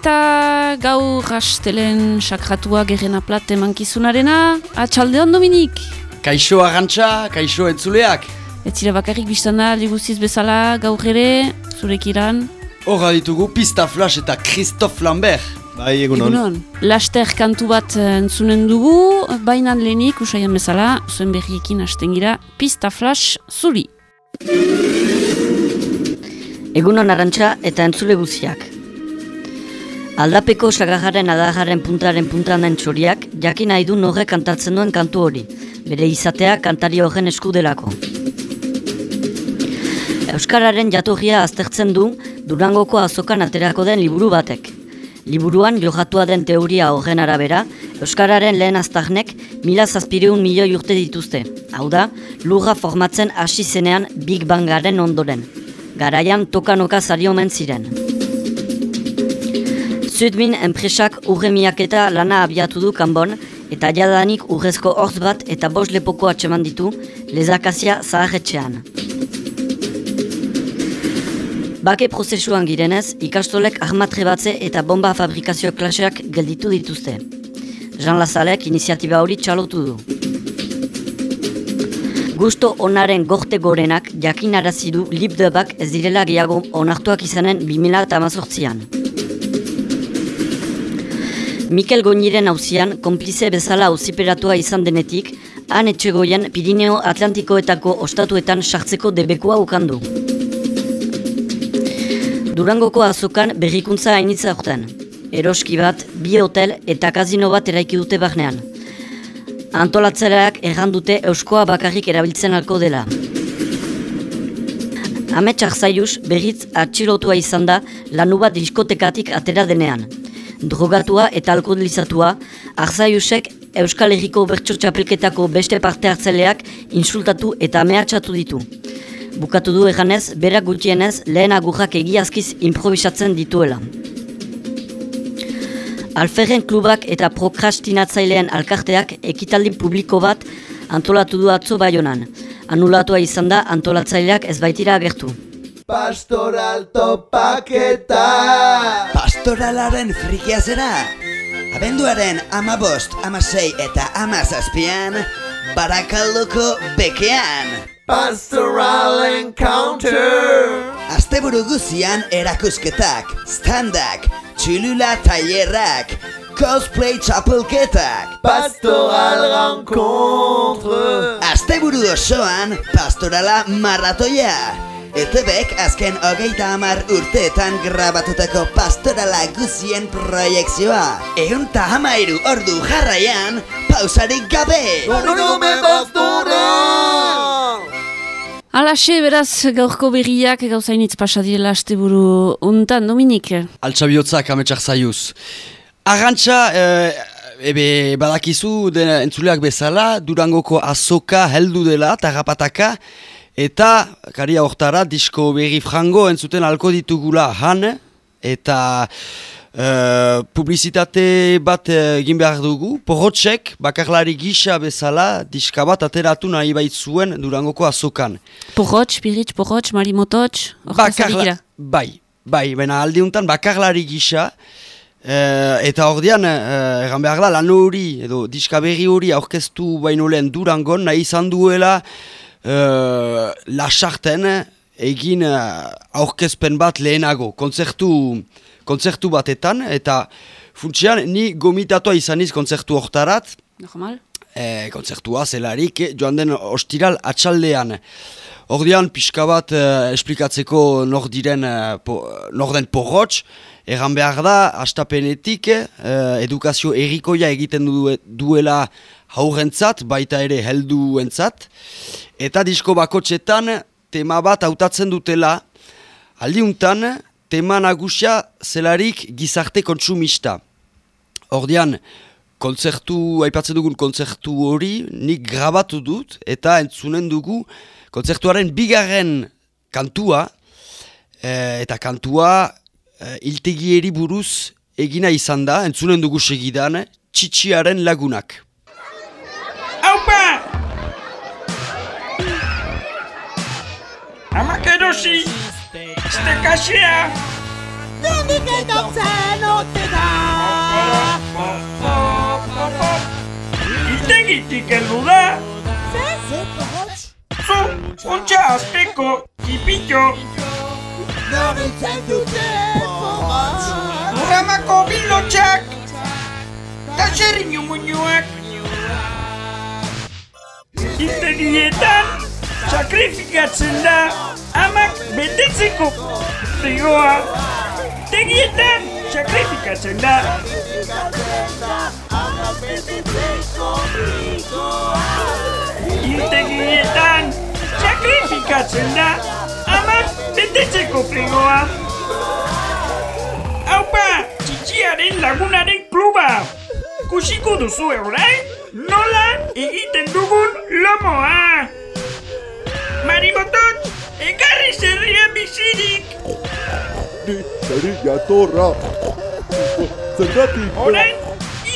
eta gaur hastelen sakratua gerena plat emankizunarena. Atxaldeon, Dominik! Kaixo agantxa, kaixo entzuleak. Ez zira bakarrik biztan da, liguziz bezala, gaur ere, zurek iran. Horra ditugu Pista Flash eta Christophe Lambert. Bai, egunon. Egunon. Laster kantu bat eh, entzunen dugu, bainan lehenik, usaian bezala, zuen berriekin hasten gira, Pista Flash zuri. Egunon arantxa eta entzule guziak. Aldapeko sagajaren adajaren puntaren puntan den txoriak, jakin nahi du norre kantatzen duen kantu hori, bere izatea kantari horren eskudelako. Euskararen jatorria aztertzen du Durangoko azokan aterako den liburu batek. Liburuan johatua den teoria horren arabera, Euskararen lehen aztarnek mila zazpireun milioi urte dituzte. Hau da, lurra formatzen hasi zenean Big Bangaren ondoren. Garaian tokanoka zari omen ziren. Zudmin enpresak urre miaketa lana abiatu du kanbon, eta jadanik urrezko horz bat eta bos lepoko atseman ditu lezakazia zaharretxean. Bake prozesuan girenez, ikastolek armatre batze eta bomba fabrikazio klaseak gelditu dituzte. Jean Lazalek iniziatiba hori txalotu du. Gusto onaren gorte gorenak jakinarazi du libdebak ez direla gehiago onartuak izanen 2018an. Mikel Goñiren hauzian, konplize bezala auziperatua izan denetik, han etxegoien Pirineo Atlantikoetako ostatuetan sartzeko debekoa ukandu. Durangoko azokan berrikuntza hainitza horten. Eroski bat, bi hotel eta kazino bat eraiki dute barnean. Antolatzeleak errandute euskoa bakarrik erabiltzen alko dela. Amets Arzaius berriz atxilotua izan da lanu bat diskotekatik atera denean. Drogatua eta alkoholizatua, Arzaiusek Euskal Herriko bertso txapelketako beste parte hartzeleak insultatu eta mehatxatu ditu. Bukatu du eganez, berak gutxienez lehen agurrak egiazkiz improvisatzen dituela. Alferren klubak eta prokrastinatzailean alkarteak ekitaldi publiko bat antolatu du atzo baionan. Anulatua izan da antolatzaileak ez baitira agertu. Pastoral topaketa. Pastoralaren frikia zera Abenduaren amabost, amasei eta amazazpian Barakaldoko bekean. Pastoral encounter. Asteburu guzian erakusketak, standak, txulula tailerrak, cosplay txapelketak. Pastoral rencontre. Asteburu osoan pastorala marratoia Etebek azken hogeita hamar urteetan grabatutako pastorala guzien proiekzioa Egun ta hamairu ordu jarraian, pausarik gabe Gorgome pastoral Alaxe, beraz, gaurko berriak gauzainitz pasadiela asteburu untan, Dominik. Altxabiotzak ametsak zaiuz. Agantxa, e, ebe badakizu entzuleak bezala, Durangoko azoka heldu dela, tarrapataka, eta, karia hortara, disko berri frango entzuten alko ditugula han, eta e, publizitate bat egin behar dugu, porrotxek, bakarlari gisa bezala, diska bat ateratu nahi baitzuen Durangoko azokan. Porrotx, piritx, porrotx, marimototx, gira. bai, bai, baina aldiuntan bakarlari gisa, eh, eta ordean, eh, erran behar da, lan hori, edo diska berri hori aurkeztu baino lehen durangon, nahi izan duela eh, lasarten egin eh, aurkezpen bat lehenago, kontzertu, kontzertu batetan, eta funtsian, ni gomitatua izaniz kontzertu hortarat, Normal? e, kontzertua zelarik eh, joan den ostiral atxaldean. Ordean pixka bat eh, esplikatzeko nor diren eh, po, nor den porrotx, erran behar da, astapenetik eh, edukazio errikoia egiten du, duela haurrentzat, baita ere helduentzat, eta disko bakotxetan tema bat hautatzen dutela, aldiuntan tema nagusia zelarik gizarte kontsumista. Ordean, kontzertu, aipatzen dugun kontzertu hori, nik grabatu dut, eta entzunen dugu kontzertuaren bigarren kantua, eh, eta kantua iltegieri buruz egina izan da, entzunen dugu segidan, txitsiaren lagunak. Aupa! Amak erosi! Este kaxea! Nondik etortzen ote da Itegitik heldu da! Zu, ontsa azteko, tipitxo! Noritzen dute Ramako bilotxak! Ta xerriñu muñuak! Itegietan, sakrifikatzen da, amak betetzeko frigoa! Tegietan, sakrifikatzen da! Integietan, sakrifikatzen da, amak betetzeko frigoa! Txitxiaren lagunaren kluba! Kusiko duzu orain, nola egiten dugun lomoa! Marimotot, ekarri zerria bizirik! Ni, niri jatorra. Zergatik? Orain,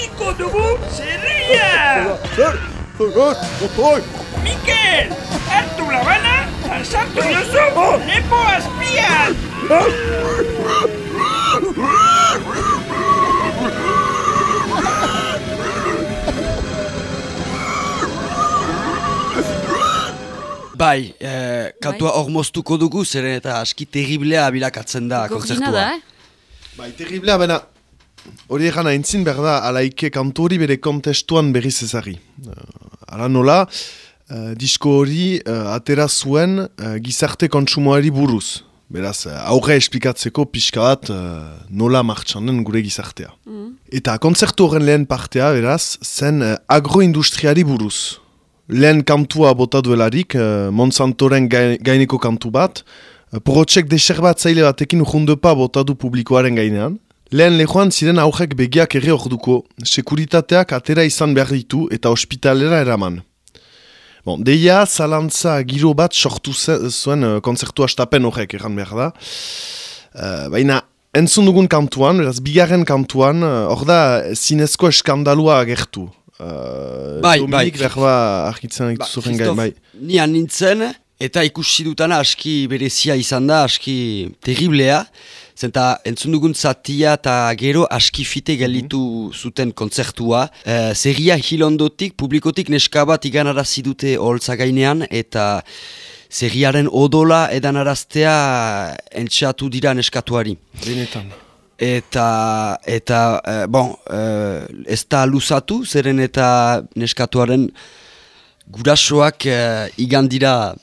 iko dugu zerria! Zer? Zer? Otoi? Mikel, hartu labana, eta sartu jozu lepo azpian! Bai, eh, kantua hor moztuko dugu, zeren eta aski terriblea bilakatzen da Gordina kontzertua. da, eh? Bai, terriblea, baina hori egan aintzin behar da, alaike kantu hori bere kontestuan berriz ezari. Uh, ala nola, uh, disko hori uh, atera zuen uh, gizarte kontsumoari buruz. Beraz, aurre esplikatzeko pixka bat uh, nola martxan den gure gizartea. Eta kontzertu horren lehen partea, beraz, zen uh, agroindustriari buruz. Lehen kantua bota duelarik, uh, Monsantoren gai- gaineko kantu bat, uh, porotxek deser bat zaile batekin urrundepa bota du publikoaren gainean. Lehen lehoan ziren aurrek begiak ere orduko, sekuritateak atera izan behar ditu eta ospitalera eraman. Bon, deia, zalantza giro bat sortu zuen uh, konzertu astapen horrek erran behar da. Uh, baina, entzun dugun kantuan, beraz, bigarren kantuan, uh, hor da, zinezko eskandalua agertu. Uh, Bai, Dominik bai. behar ba, argitzen Ba, Christoph, bai. Ni nintzen, eta ikusi dutana aski berezia izan da, aski terriblea. Zenta entzun dugun zatia eta gero aski fite gelitu zuten kontzertua. E, Zerria hil ondotik, publikotik neska bat iganarazi dute holtza gainean, eta zerriaren odola edanaraztea entxatu dira neskatuari. Benetan. Eta, eta eh, bon, eh, ez da luzatu, zeren eta neskatuaren gurasoak eh, igandira,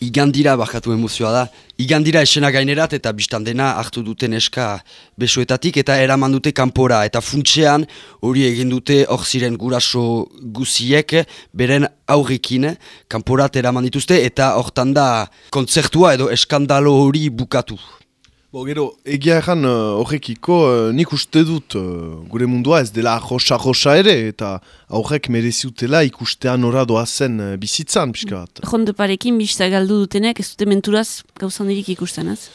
igandira bakatu emozioa da, igandira esena gainerat eta biztan dena hartu dute neska besoetatik eta eraman dute kanpora eta funtsean hori egin dute hor ziren guraso guziek beren aurrekin kanporat eraman dituzte eta hortan da kontzertua edo eskandalo hori bukatu. Bo, gero, egia erran uh, horrekiko uh, nik uste dut uh, gure mundua ez dela josa-josa ere eta aurrek mereziutela ikustean ora doazen uh, bizitzan pixka bat. Jonde parekin bizta galdu dutenek, ez dute menturaz gauzan dirik ikusten, ez?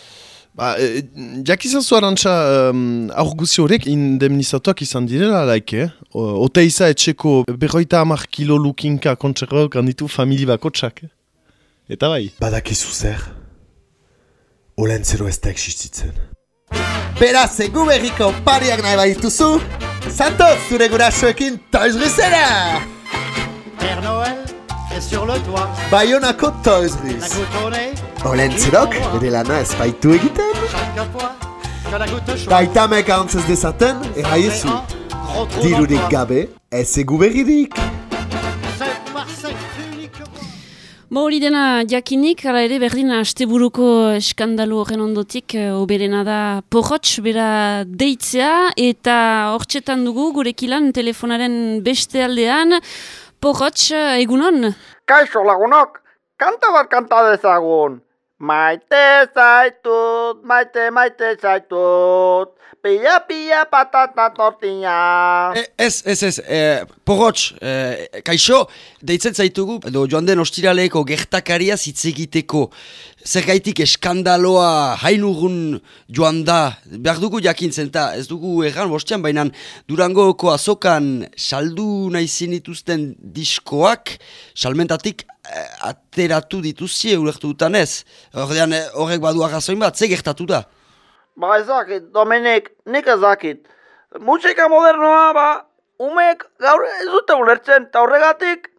Ba, e, jakizazu arantxa um, aur guzi horiek indemnizatuak izan direla laike, eh? O- Oteiza etxeko berroita hamar kilo lukinka kontserbauk handitu famili bakotsak. Eh? Eta bai. Badakizu zer? Olentzero ez da existitzen. Beraz, egu berriko pariak nahi badituzu Santos, zure gurasoekin Toys Rizera! Père Noël est sur le toit. Bayonako Toys Riz au nez. Olentzerok, bere lana ez baitu egiten. Gaitamek antzez dezaten, erraiezu Dirurik gabe, ez egu berririk Hori dena jakinik, hala ere berdin asteburuko eskandalu horren ondotik, eh, oberena da porrotx, bera deitzea, eta hortxetan dugu gurekilan telefonaren beste aldean, porrotx, eh, egunon? Kaixo lagunok, kanta bat kanta dezagun. Maite zaitut, maite maite zaitut, pila pila patata tortilla. E, ez, ez, ez, e, porrotx, e, kaixo, deitzen zaitugu, edo joan den ostiraleko gertakaria hitz egiteko. Zergaitik eskandaloa hainurun joan da, behar dugu jakintzen eta ez dugu erran bostean, baina Durangoko azokan saldu nahi zinituzten diskoak, salmentatik eh, ateratu dituzie ulertu dutan ez. Eh, horrek badu arrazoin bat, ze gertatu da? Ba ezakit, Dominik, nik ezakit. Musika modernoa, ba, umek gaur ez dute ulertzen, eta horregatik,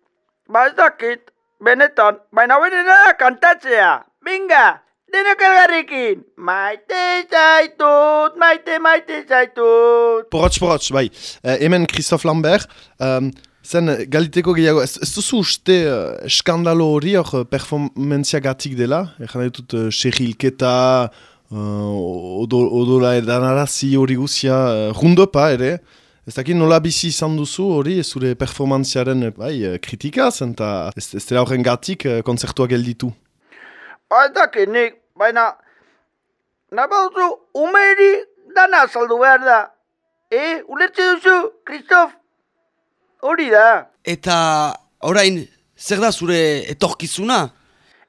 ba ezakit, benetan, baina benena da kantatzea. Binga, denok elgarrikin. Maite zaitut, maite, maite zaitut. Porotx, porotx, bai. Eh, hemen Christophe Lambert, um, zen galiteko gehiago, ez, ez duzu uste uh, eskandalo hori hor uh, performantziagatik dela? Egan ditut, uh, uh, odo, odola edanarazi hori guzia, uh, rundopa ere, Ez dakit nola bizi izan duzu hori zure performantziaren bai, eh, kritika zen, eta ez, ez dela horren gatik uh, konzertuak gelditu. Ba ez dakit nik, baina, nabauzu, umeri dana saldu behar da. E, ulertze duzu, Kristof? Hori da. Eta orain, zer da zure etorkizuna?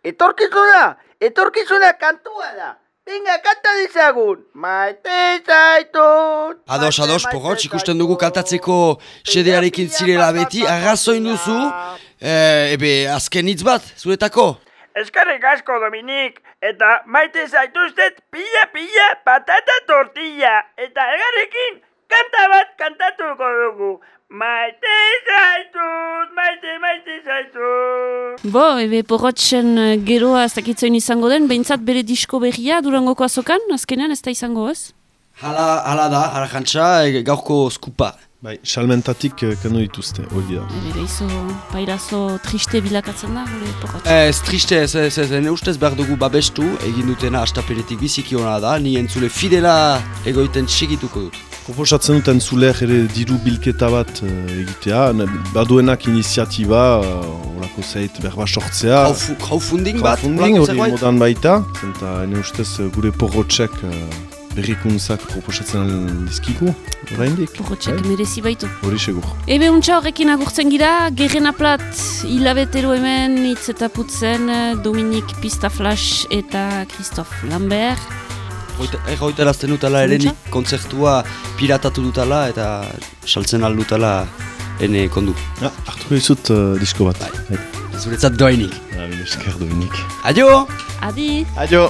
Etorkizuna, etorkizuna kantua da. Venga, kanta dizagun. Maite zaitut. Ados, ados, porrotx, ikusten dugu kantatzeko sedearekin zirela beti, arrazoin duzu, e, ebe azken hitz bat, zuretako. Eskarrik asko, Dominik, eta maite zaituztet pila pila patata tortilla, eta egarrekin kanta bat kantatuko dugu. Maite zaitut, maite, maite zaitut. Bo, ebe porrotxen eh, geroa ez dakitzoin izango den, behintzat bere disko berria durangoko azokan, azkenean ez da izango ez? Hala, hala da, hala jantza, e, gaurko skupa. Bai, salmentatik uh, kanu dituzte, hori da. Ebe izo, pairazo triste bilakatzen da, gure porrotx. Ez, triste, ez, ez, ez, ene ustez behar dugu babestu, egin dutena astapenetik biziki hona da, ni entzule fidela egoiten segituko dut. Proposatzen duten zuler ere diru bilketa bat uh, egitea, ne- baduenak iniziatiba, uh, orako zeit berba sortzea. Crowdfu- Crowdfunding bat, Crowdfunding hori modan baita, eta ene ustez uh, gure porrotxek uh, berrikuntzak proposatzen dizkigu, oraindik. Porrotxek Bai, merezi baitu. Hori segur. Ebe untxa horrekin agurtzen gira, gerrena plat hilabetero hemen hitz eta putzen eh, Dominik Pistaflash eta Christophe Lambert. Erroiterazten dutala ere nik kontzertua piratatu dutala eta saltzen aldutala ene kondu. Ah, hartuko dizut uh, disko bat. Bai. Zuretzat doainik. Ah, mil esker, Dominik. Adio! Adi! Adio!